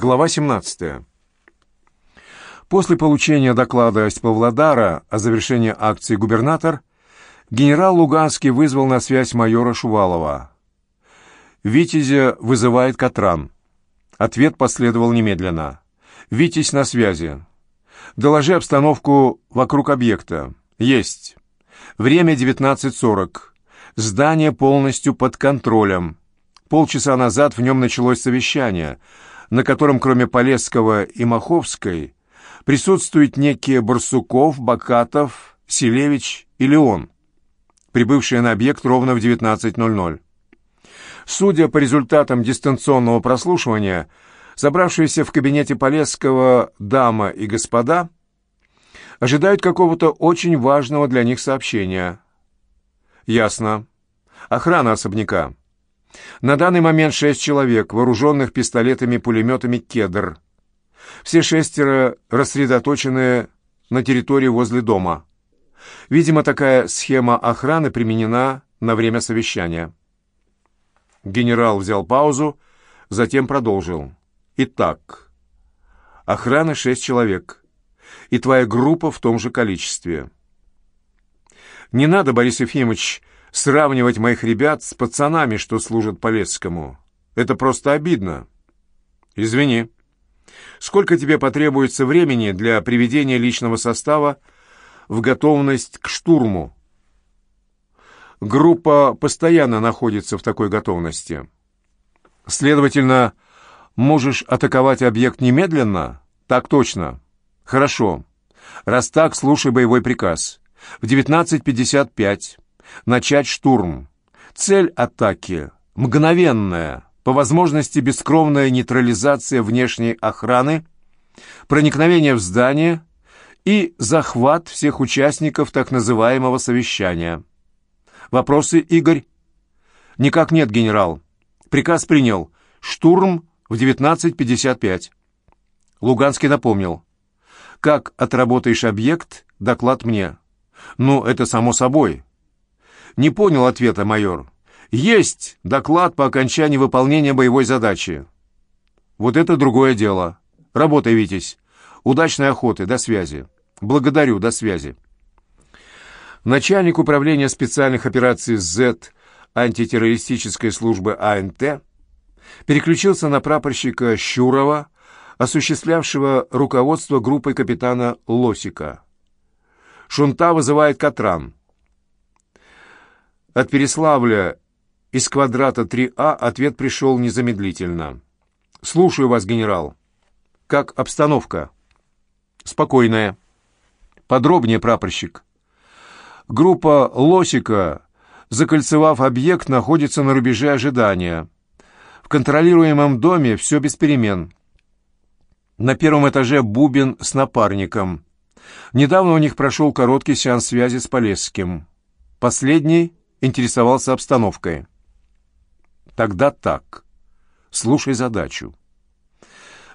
Глава 17. После получения доклада из Павлодара о завершении акции губернатор, генерал Луганский вызвал на связь майора Шувалова. «Витязя вызывает Катран». Ответ последовал немедленно. «Витязь на связи. Доложи обстановку вокруг объекта. Есть. Время 19.40. Здание полностью под контролем. Полчаса назад в нем началось совещание, на котором кроме Полесского и Маховской присутствуют некие Барсуков, Бакатов, Селевич и Леон, прибывшие на объект ровно в 19.00. Судя по результатам дистанционного прослушивания, собравшиеся в кабинете Полесского дама и господа ожидают какого-то очень важного для них сообщения. Ясно. Охрана особняка. На данный момент шесть человек, вооруженных пистолетами-пулеметами «Кедр». Все шестеро рассредоточены на территории возле дома. Видимо, такая схема охраны применена на время совещания. Генерал взял паузу, затем продолжил. «Итак, охрана шесть человек, и твоя группа в том же количестве». «Не надо, Борис Ефимович, сравнивать моих ребят с пацанами, что служат Полесскому. Это просто обидно». «Извини. Сколько тебе потребуется времени для приведения личного состава в готовность к штурму?» Группа постоянно находится в такой готовности. Следовательно, можешь атаковать объект немедленно? Так точно. Хорошо. Раз так, слушай боевой приказ. В 19.55 начать штурм. Цель атаки – мгновенная, по возможности бескровная нейтрализация внешней охраны, проникновение в здание и захват всех участников так называемого совещания – Вопросы, Игорь? Никак нет, генерал. Приказ принял. Штурм в 19.55. Луганский напомнил. Как отработаешь объект, доклад мне. Ну, это само собой. Не понял ответа, майор. Есть доклад по окончании выполнения боевой задачи. Вот это другое дело. Работай, Витязь. Удачной охоты. До связи. Благодарю. До связи. Начальник управления специальных операций Z антитеррористической службы АНТ переключился на прапорщика Щурова, осуществлявшего руководство группой капитана Лосика. Шунта вызывает Катран. От Переславля из квадрата 3А ответ пришел незамедлительно. «Слушаю вас, генерал. Как обстановка?» «Спокойная. Подробнее, прапорщик». Группа «Лосика», закольцевав объект, находится на рубеже ожидания. В контролируемом доме все без перемен. На первом этаже Бубин с напарником. Недавно у них прошел короткий сеанс связи с Полесским. Последний интересовался обстановкой. Тогда так. Слушай задачу.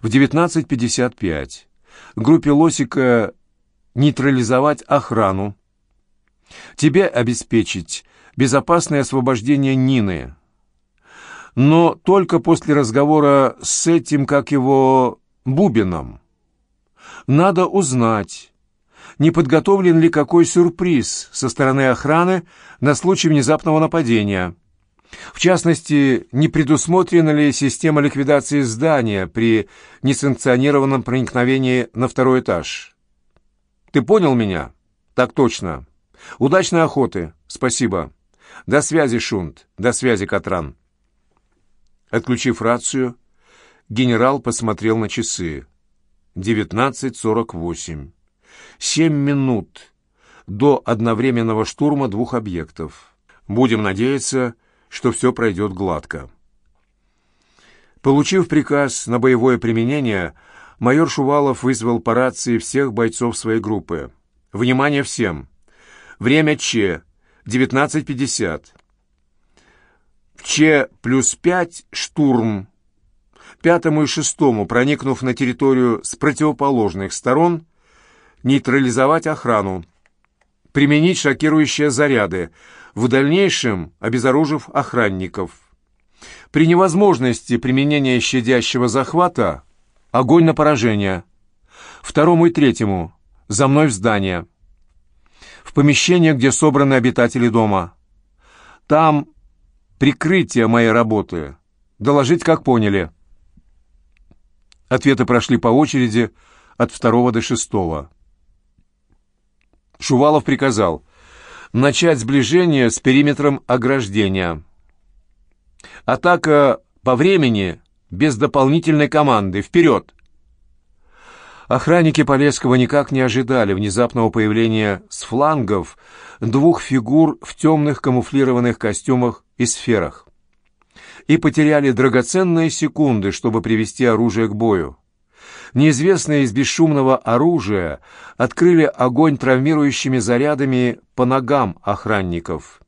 В 19.55 группе Лосика нейтрализовать охрану, Тебе обеспечить безопасное освобождение Нины. Но только после разговора с этим, как его, Бубином. Надо узнать, не подготовлен ли какой сюрприз со стороны охраны на случай внезапного нападения. В частности, не предусмотрена ли система ликвидации здания при несанкционированном проникновении на второй этаж? Ты понял меня? Так точно. Удачной охоты. Спасибо. До связи, Шунт. До связи, Катран. Отключив рацию, генерал посмотрел на часы. «Девятнадцать сорок восемь». Семь минут до одновременного штурма двух объектов. Будем надеяться, что все пройдет гладко. Получив приказ на боевое применение, майор Шувалов вызвал по рации всех бойцов своей группы. «Внимание всем! Время че 19.50. В че плюс пять штурм. Пятому и шестому, проникнув на территорию с противоположных сторон, нейтрализовать охрану. Применить шокирующие заряды, в дальнейшем обезоружив охранников. При невозможности применения щадящего захвата Огонь на поражение. Второму и третьему. За мной в здание. В помещение, где собраны обитатели дома. Там прикрытие моей работы. Доложить, как поняли. Ответы прошли по очереди от второго до шестого. Шувалов приказал начать сближение с периметром ограждения. Атака по времени без дополнительной команды. Вперед! Охранники Полесского никак не ожидали внезапного появления с флангов двух фигур в темных камуфлированных костюмах и сферах и потеряли драгоценные секунды, чтобы привести оружие к бою. Неизвестные из бесшумного оружия открыли огонь травмирующими зарядами по ногам охранников.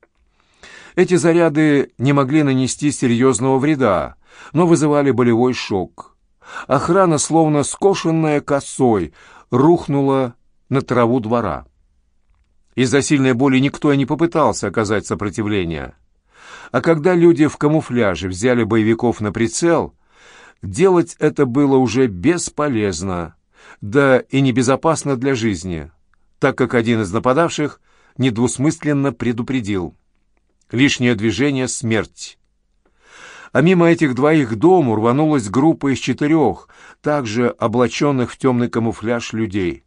Эти заряды не могли нанести серьезного вреда, но вызывали болевой шок. Охрана, словно скошенная косой, рухнула на траву двора. Из-за сильной боли никто и не попытался оказать сопротивление. А когда люди в камуфляже взяли боевиков на прицел, делать это было уже бесполезно, да и небезопасно для жизни, так как один из нападавших недвусмысленно предупредил. Лишнее движение — смерть. А мимо этих двоих дому рванулась группа из четырех, также облаченных в темный камуфляж людей.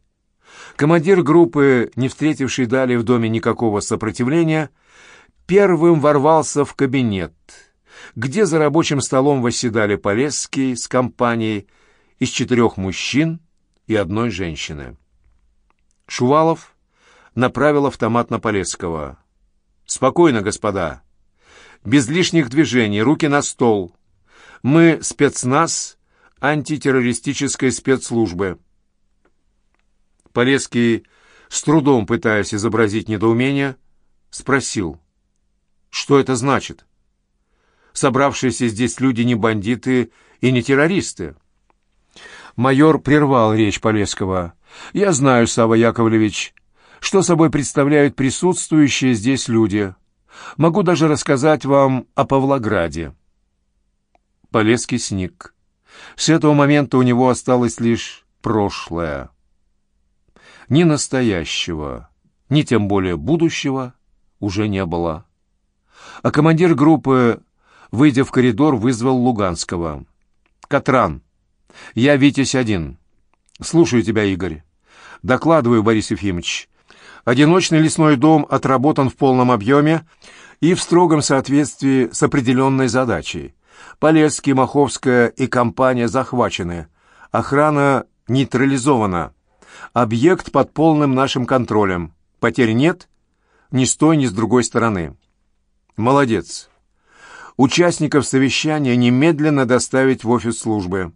Командир группы, не встретивший далее в доме никакого сопротивления, первым ворвался в кабинет, где за рабочим столом восседали Полесский с компанией из четырех мужчин и одной женщины. Шувалов направил автомат на Полесского. «Спокойно, господа. Без лишних движений, руки на стол. Мы спецназ антитеррористической спецслужбы». Полесский, с трудом пытаясь изобразить недоумение, спросил — что это значит? Собравшиеся здесь люди не бандиты и не террористы. Майор прервал речь Полесского. «Я знаю, Сава Яковлевич, что собой представляют присутствующие здесь люди. Могу даже рассказать вам о Павлограде». Полесский сник. С этого момента у него осталось лишь прошлое. Ни настоящего, ни тем более будущего уже не было а командир группы, выйдя в коридор, вызвал Луганского. «Катран, я Витязь один. Слушаю тебя, Игорь. Докладываю, Борис Ефимович. Одиночный лесной дом отработан в полном объеме и в строгом соответствии с определенной задачей. Полесский, Маховская и компания захвачены. Охрана нейтрализована. Объект под полным нашим контролем. Потерь нет ни с той, ни с другой стороны. Молодец. Участников совещания немедленно доставить в офис службы.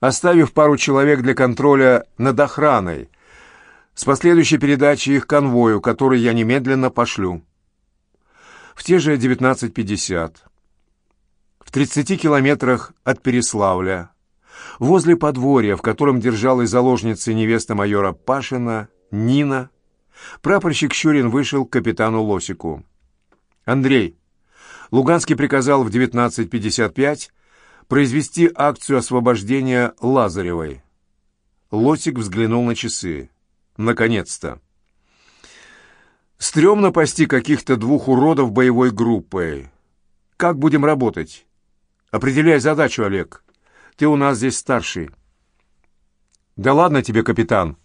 Оставив пару человек для контроля над охраной, с последующей передачей их конвою, который я немедленно пошлю. В те же 19.50. В 30 километрах от Переславля, возле подворья, в котором держалась заложница невеста майора Пашина, Нина, прапорщик Щурин вышел к капитану Лосику. Андрей, Луганский приказал в 19.55 произвести акцию освобождения Лазаревой. Лосик взглянул на часы. Наконец-то. Стремно пасти каких-то двух уродов боевой группой. Как будем работать? Определяй задачу, Олег. Ты у нас здесь старший. Да ладно тебе, капитан.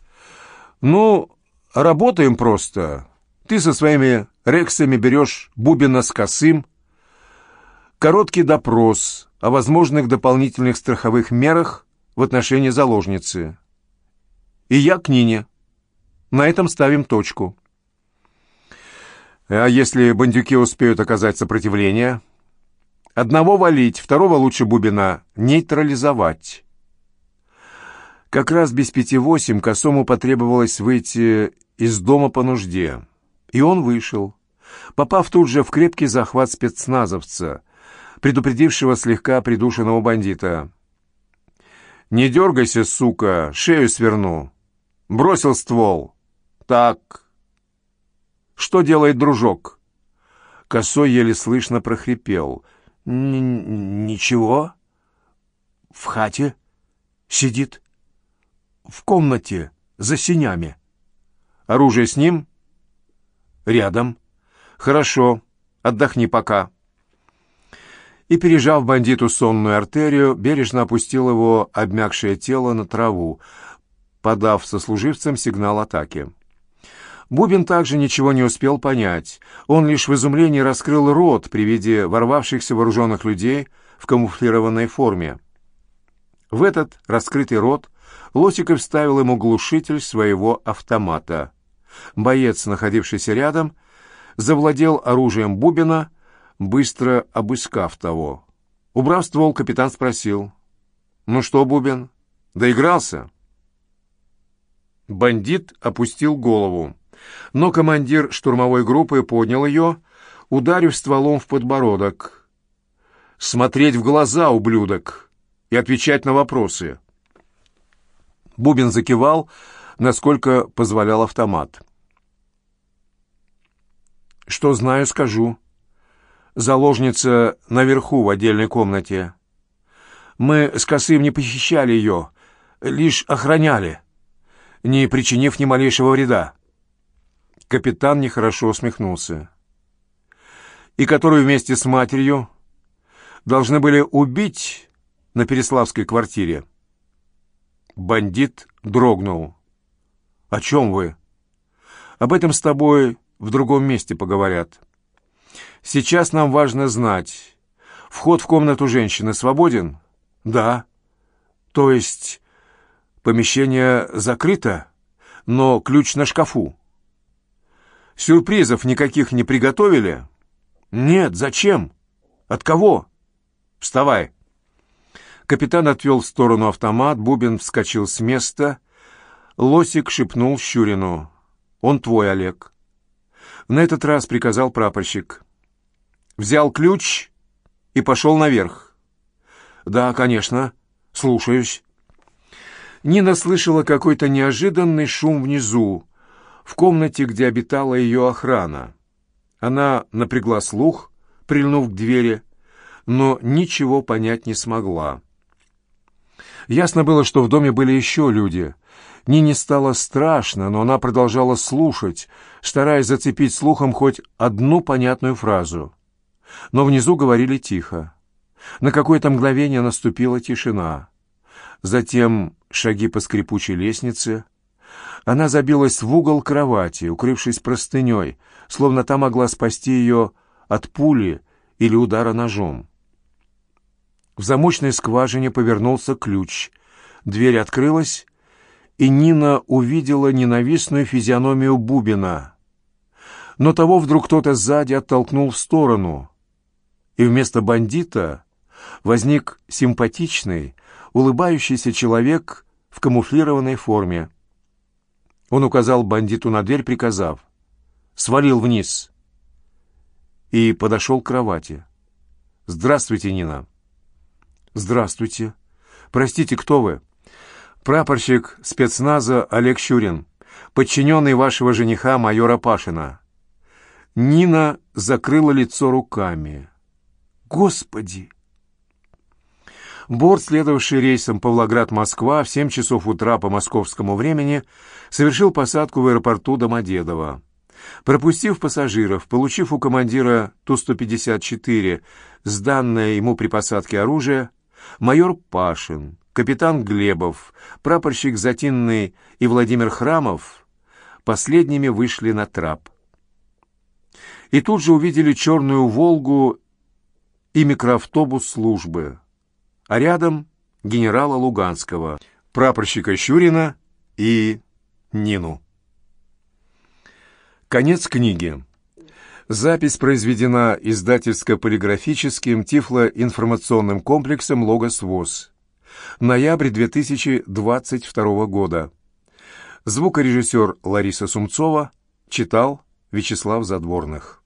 Ну, работаем просто. Ты со своими рексами берешь Бубина с Косым, короткий допрос о возможных дополнительных страховых мерах в отношении заложницы. И я к Нине. На этом ставим точку. А если бандюки успеют оказать сопротивление? Одного валить, второго лучше Бубина нейтрализовать. Как раз без пяти восемь Косому потребовалось выйти из дома по нужде. И он вышел, попав тут же в крепкий захват спецназовца, предупредившего слегка придушенного бандита. «Не дергайся, сука, шею сверну!» «Бросил ствол!» «Так...» «Что делает дружок?» Косой еле слышно прохрипел. «Ничего. В хате. Сидит. В комнате, за синями. Оружие с ним? Рядом. Хорошо, отдохни пока. И, пережав бандиту сонную артерию, бережно опустил его обмякшее тело на траву, подав сослуживцам сигнал атаки. Бубин также ничего не успел понять. Он лишь в изумлении раскрыл рот при виде ворвавшихся вооруженных людей в камуфлированной форме. В этот раскрытый рот Лосиков вставил ему глушитель своего автомата. Боец, находившийся рядом, завладел оружием Бубина, быстро обыскав того. Убрав ствол, капитан спросил. «Ну что, Бубин, доигрался?» Бандит опустил голову, но командир штурмовой группы поднял ее, ударив стволом в подбородок. «Смотреть в глаза, ублюдок, и отвечать на вопросы!» Бубин закивал, насколько позволял автомат. «Что знаю, скажу. Заложница наверху в отдельной комнате. Мы с Косым не похищали ее, лишь охраняли, не причинив ни малейшего вреда». Капитан нехорошо усмехнулся. «И которую вместе с матерью должны были убить на Переславской квартире?» Бандит дрогнул. «О чем вы?» «Об этом с тобой в другом месте поговорят. Сейчас нам важно знать, вход в комнату женщины свободен?» «Да». «То есть помещение закрыто, но ключ на шкафу?» «Сюрпризов никаких не приготовили?» «Нет, зачем? От кого?» «Вставай!» Капитан отвел в сторону автомат, Бубин вскочил с места. Лосик шепнул Щурину. «Он твой, Олег». На этот раз приказал прапорщик. Взял ключ и пошел наверх. «Да, конечно. Слушаюсь». Нина слышала какой-то неожиданный шум внизу, в комнате, где обитала ее охрана. Она напрягла слух, прильнув к двери, но ничего понять не смогла. Ясно было, что в доме были еще люди. Нине стало страшно, но она продолжала слушать, стараясь зацепить слухом хоть одну понятную фразу. Но внизу говорили тихо. На какое-то мгновение наступила тишина. Затем шаги по скрипучей лестнице. Она забилась в угол кровати, укрывшись простыней, словно та могла спасти ее от пули или удара ножом. В замочной скважине повернулся ключ. Дверь открылась, и Нина увидела ненавистную физиономию Бубина. Но того вдруг кто-то сзади оттолкнул в сторону, и вместо бандита возник симпатичный, улыбающийся человек в камуфлированной форме. Он указал бандиту на дверь, приказав «Свалил вниз» и подошел к кровати. «Здравствуйте, Нина». «Здравствуйте. Простите, кто вы?» «Прапорщик спецназа Олег Щурин, подчиненный вашего жениха майора Пашина». Нина закрыла лицо руками. «Господи!» Борт, следовавший рейсом Павлоград-Москва в 7 часов утра по московскому времени, совершил посадку в аэропорту Домодедово. Пропустив пассажиров, получив у командира Ту-154 сданное ему при посадке оружие, майор Пашин, капитан Глебов, прапорщик Затинный и Владимир Храмов последними вышли на трап. И тут же увидели черную «Волгу» и микроавтобус службы, а рядом генерала Луганского, прапорщика Щурина и Нину. Конец книги. Запись произведена издательско-полиграфическим тифлоинформационным комплексом «Логос ВОЗ». Ноябрь 2022 года. Звукорежиссер Лариса Сумцова читал Вячеслав Задворных.